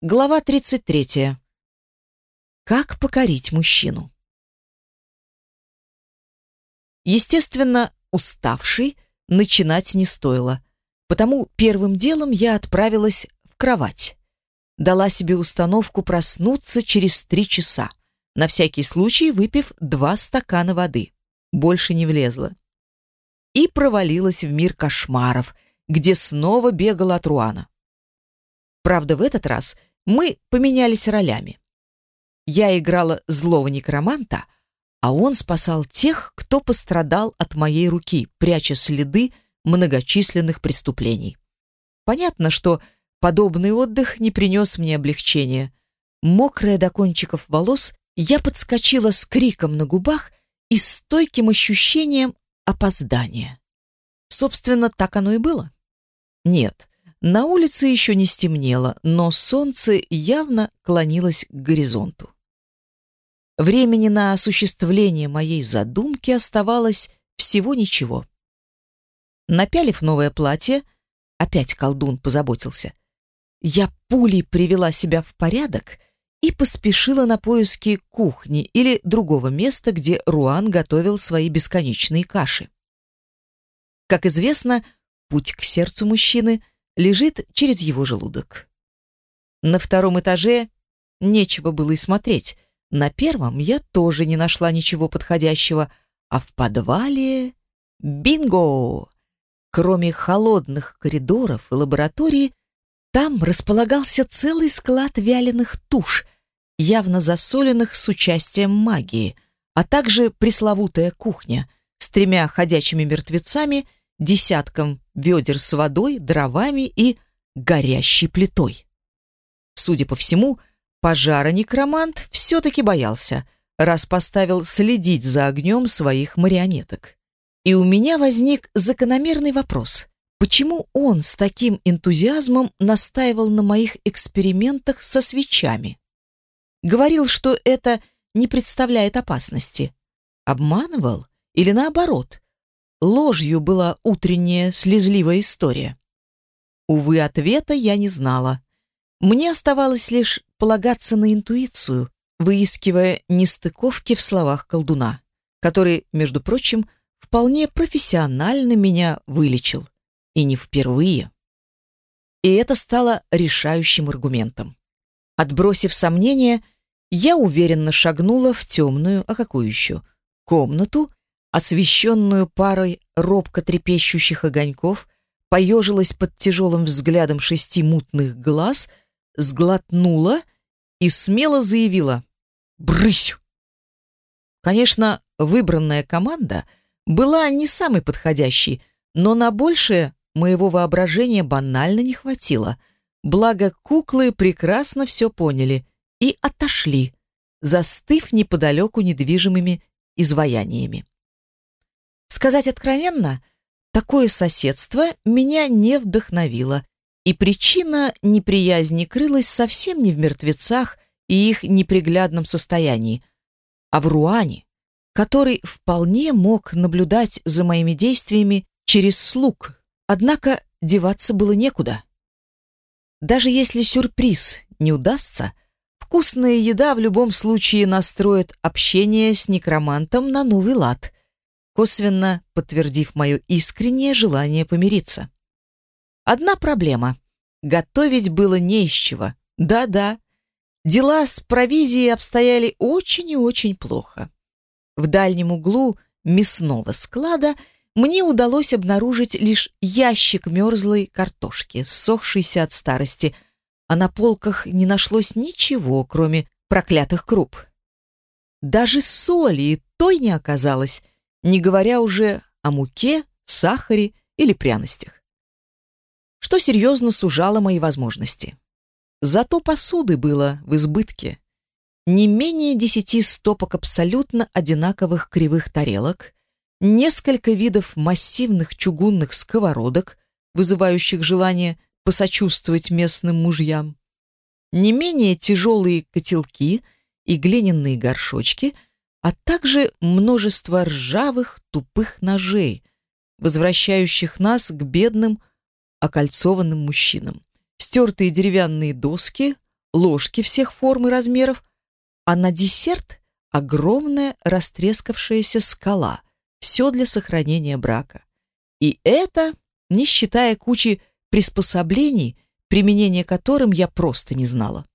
Глава 33. Как покорить мужчину? Естественно, уставший начинать не стоило, потому первым делом я отправилась в кровать. Дала себе установку проснуться через три часа, на всякий случай выпив два стакана воды. Больше не влезла. И провалилась в мир кошмаров, где снова бегала от Руана. Правда, в этот раз – мы поменялись ролями. Я играла злого некроманта, а он спасал тех, кто пострадал от моей руки, пряча следы многочисленных преступлений. Понятно, что подобный отдых не принес мне облегчения. Мокрая до кончиков волос, я подскочила с криком на губах и стойким ощущением опоздания. Собственно, так оно и было. Нет, на улице еще не стемнело, но солнце явно клонилось к горизонту. Времени на осуществление моей задумки оставалось всего ничего. Напялив новое платье, опять колдун позаботился, я пулей привела себя в порядок и поспешила на поиски кухни или другого места, где Руан готовил свои бесконечные каши. Как известно, путь к сердцу мужчины — лежит через его желудок. На втором этаже нечего было и смотреть. На первом я тоже не нашла ничего подходящего, а в подвале — бинго! Кроме холодных коридоров и лаборатории, там располагался целый склад вяленых туш, явно засоленных с участием магии, а также пресловутая кухня с тремя ходячими мертвецами — десятком ведер с водой, дровами и горящей плитой. Судя по всему, пожара некромант все-таки боялся, раз поставил следить за огнем своих марионеток. И у меня возник закономерный вопрос. Почему он с таким энтузиазмом настаивал на моих экспериментах со свечами? Говорил, что это не представляет опасности. Обманывал или наоборот, ложью была утренняя слезливая история? Увы, ответа я не знала. Мне оставалось лишь полагаться на интуицию, выискивая нестыковки в словах колдуна, который, между прочим, вполне профессионально меня вылечил. И не впервые. И это стало решающим аргументом. Отбросив сомнения, я уверенно шагнула в темную, а какую еще, комнату освещенную парой робко трепещущих огоньков, поежилась под тяжелым взглядом шести мутных глаз, сглотнула и смело заявила «Брысь!». Конечно, выбранная команда была не самой подходящей, но на большее моего воображения банально не хватило. Благо куклы прекрасно все поняли и отошли, застыв неподалеку недвижимыми изваяниями. Сказать откровенно, такое соседство меня не вдохновило, и причина неприязни крылась совсем не в мертвецах и их неприглядном состоянии, а в Руане, который вполне мог наблюдать за моими действиями через слуг, однако деваться было некуда. Даже если сюрприз не удастся, вкусная еда в любом случае настроит общение с некромантом на новый лад — косвенно подтвердив мое искреннее желание помириться. Одна проблема. Готовить было не из чего. Да-да. Дела с провизией обстояли очень и очень плохо. В дальнем углу мясного склада мне удалось обнаружить лишь ящик мерзлой картошки, ссохшейся от старости, а на полках не нашлось ничего, кроме проклятых круп. Даже соли и той не оказалось — не говоря уже о муке, сахаре или пряностях. Что серьезно сужало мои возможности. Зато посуды было в избытке. Не менее десяти стопок абсолютно одинаковых кривых тарелок, несколько видов массивных чугунных сковородок, вызывающих желание посочувствовать местным мужьям, не менее тяжелые котелки и глиняные горшочки — а также множество ржавых тупых ножей, возвращающих нас к бедным окольцованным мужчинам. Стертые деревянные доски, ложки всех форм и размеров, а на десерт огромная растрескавшаяся скала. Все для сохранения брака. И это не считая кучи приспособлений, применение которым я просто не знала.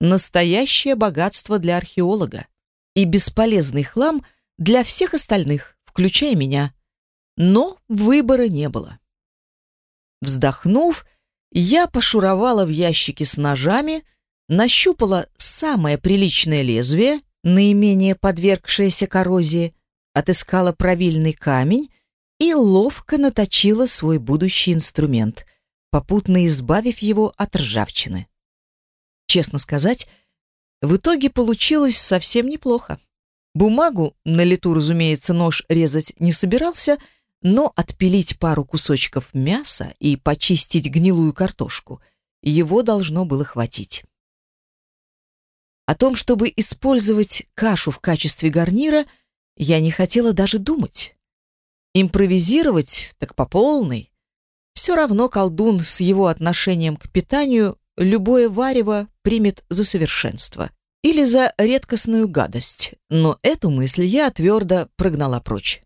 Настоящее богатство для археолога и бесполезный хлам для всех остальных, включая меня. Но выбора не было. Вздохнув, я пошуровала в ящике с ножами, нащупала самое приличное лезвие, наименее подвергшееся коррозии, отыскала правильный камень и ловко наточила свой будущий инструмент, попутно избавив его от ржавчины. Честно сказать, в итоге получилось совсем неплохо. Бумагу, на лету, разумеется, нож резать не собирался, но отпилить пару кусочков мяса и почистить гнилую картошку его должно было хватить. О том, чтобы использовать кашу в качестве гарнира, я не хотела даже думать. Импровизировать так по полной. Все равно колдун с его отношением к питанию любое варево примет за совершенство или за редкостную гадость, но эту мысль я твердо прогнала прочь.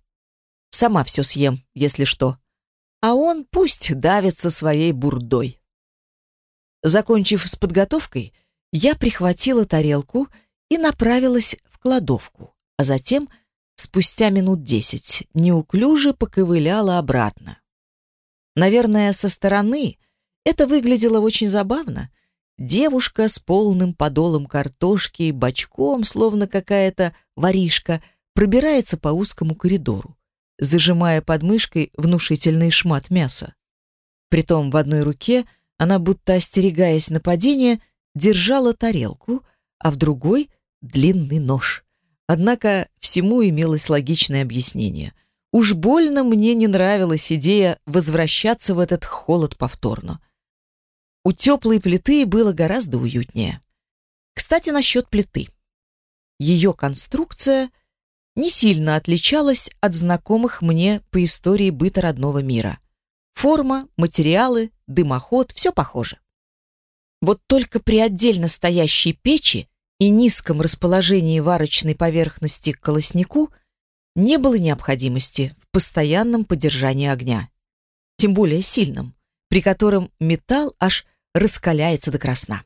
Сама все съем, если что. А он пусть давится своей бурдой. Закончив с подготовкой, я прихватила тарелку и направилась в кладовку, а затем спустя минут десять неуклюже поковыляла обратно. Наверное, со стороны это выглядело очень забавно. Девушка с полным подолом картошки и бочком, словно какая-то воришка, пробирается по узкому коридору, зажимая под мышкой внушительный шмат мяса. Притом в одной руке она, будто остерегаясь нападения, держала тарелку, а в другой — длинный нож. Однако всему имелось логичное объяснение. Уж больно мне не нравилась идея возвращаться в этот холод повторно. У теплой плиты было гораздо уютнее. Кстати, насчет плиты. Ее конструкция не сильно отличалась от знакомых мне по истории быта родного мира. Форма, материалы, дымоход — все похоже. Вот только при отдельно стоящей печи и низком расположении варочной поверхности к колоснику не было необходимости в постоянном поддержании огня, тем более сильном, при котором металл аж раскаляется до красна.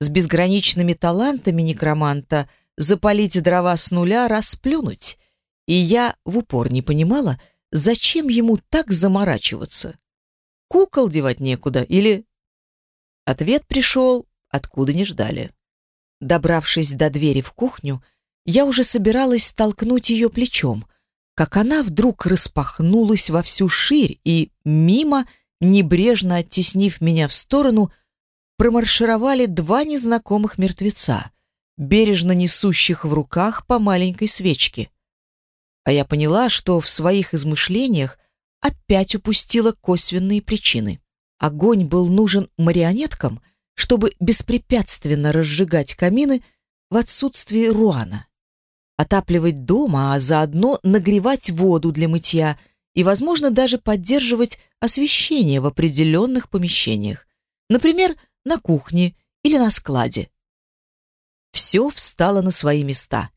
С безграничными талантами некроманта запалить дрова с нуля расплюнуть, и я в упор не понимала, зачем ему так заморачиваться. Кукол девать некуда или... Ответ пришел, откуда не ждали. Добравшись до двери в кухню, я уже собиралась толкнуть ее плечом, как она вдруг распахнулась во всю ширь и мимо, небрежно оттеснив меня в сторону, промаршировали два незнакомых мертвеца, бережно несущих в руках по маленькой свечке. А я поняла, что в своих измышлениях опять упустила косвенные причины. Огонь был нужен марионеткам — чтобы беспрепятственно разжигать камины в отсутствие руана, отапливать дом, а заодно нагревать воду для мытья и, возможно, даже поддерживать освещение в определенных помещениях, например, на кухне или на складе. Все встало на свои места,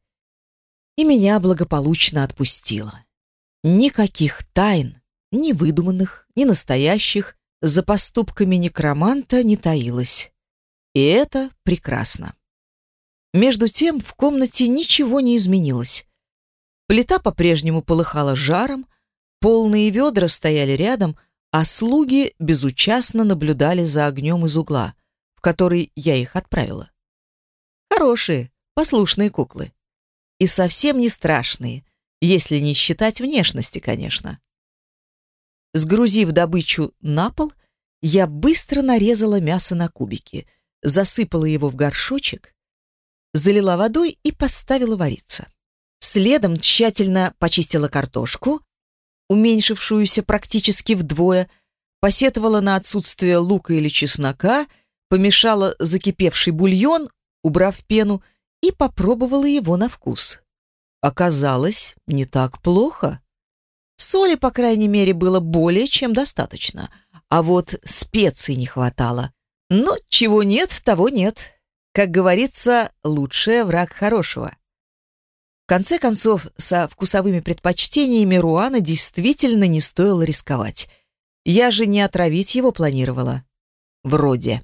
и меня благополучно отпустило. Никаких тайн, ни выдуманных, ни настоящих, за поступками некроманта не таилось. И это прекрасно. Между тем в комнате ничего не изменилось. Плита по-прежнему полыхала жаром, полные ведра стояли рядом, а слуги безучастно наблюдали за огнем из угла, в который я их отправила. Хорошие, послушные куклы. И совсем не страшные, если не считать внешности, конечно. Сгрузив добычу на пол, я быстро нарезала мясо на кубики, засыпала его в горшочек, залила водой и поставила вариться. Следом тщательно почистила картошку, уменьшившуюся практически вдвое, посетовала на отсутствие лука или чеснока, помешала закипевший бульон, убрав пену, и попробовала его на вкус. Оказалось, не так плохо. Соли, по крайней мере, было более чем достаточно, а вот специй не хватало. Но чего нет, того нет. Как говорится, лучшее враг хорошего. В конце концов, со вкусовыми предпочтениями Руана действительно не стоило рисковать. Я же не отравить его планировала. Вроде.